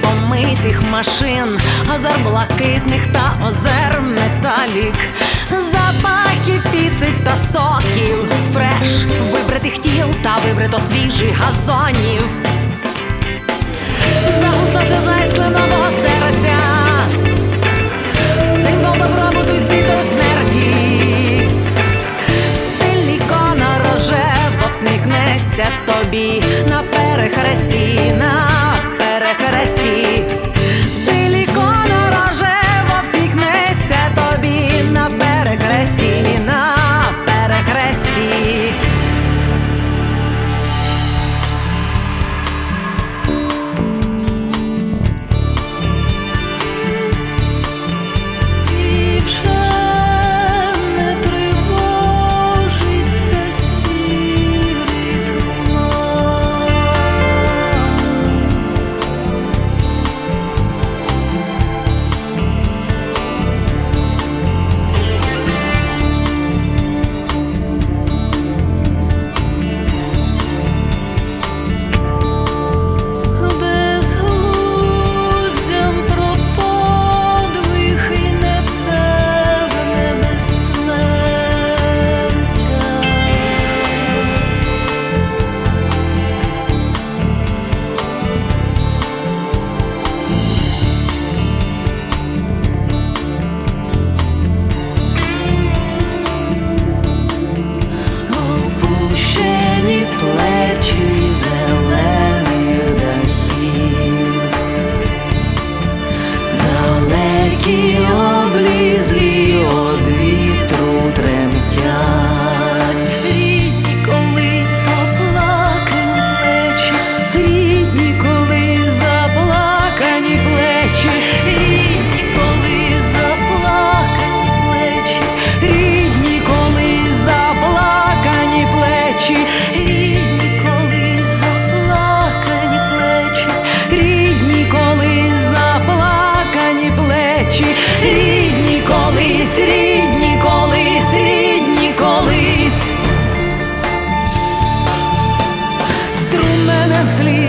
помитих машин, озер блакитних та озер металік, запахів піци та соків, ніжі газонів, загусла сльоза із кленового серця, символ добробуту й до смерті, силікона рожево всміхнеться тобі на перехрестінах. Aqui I'm sleeping.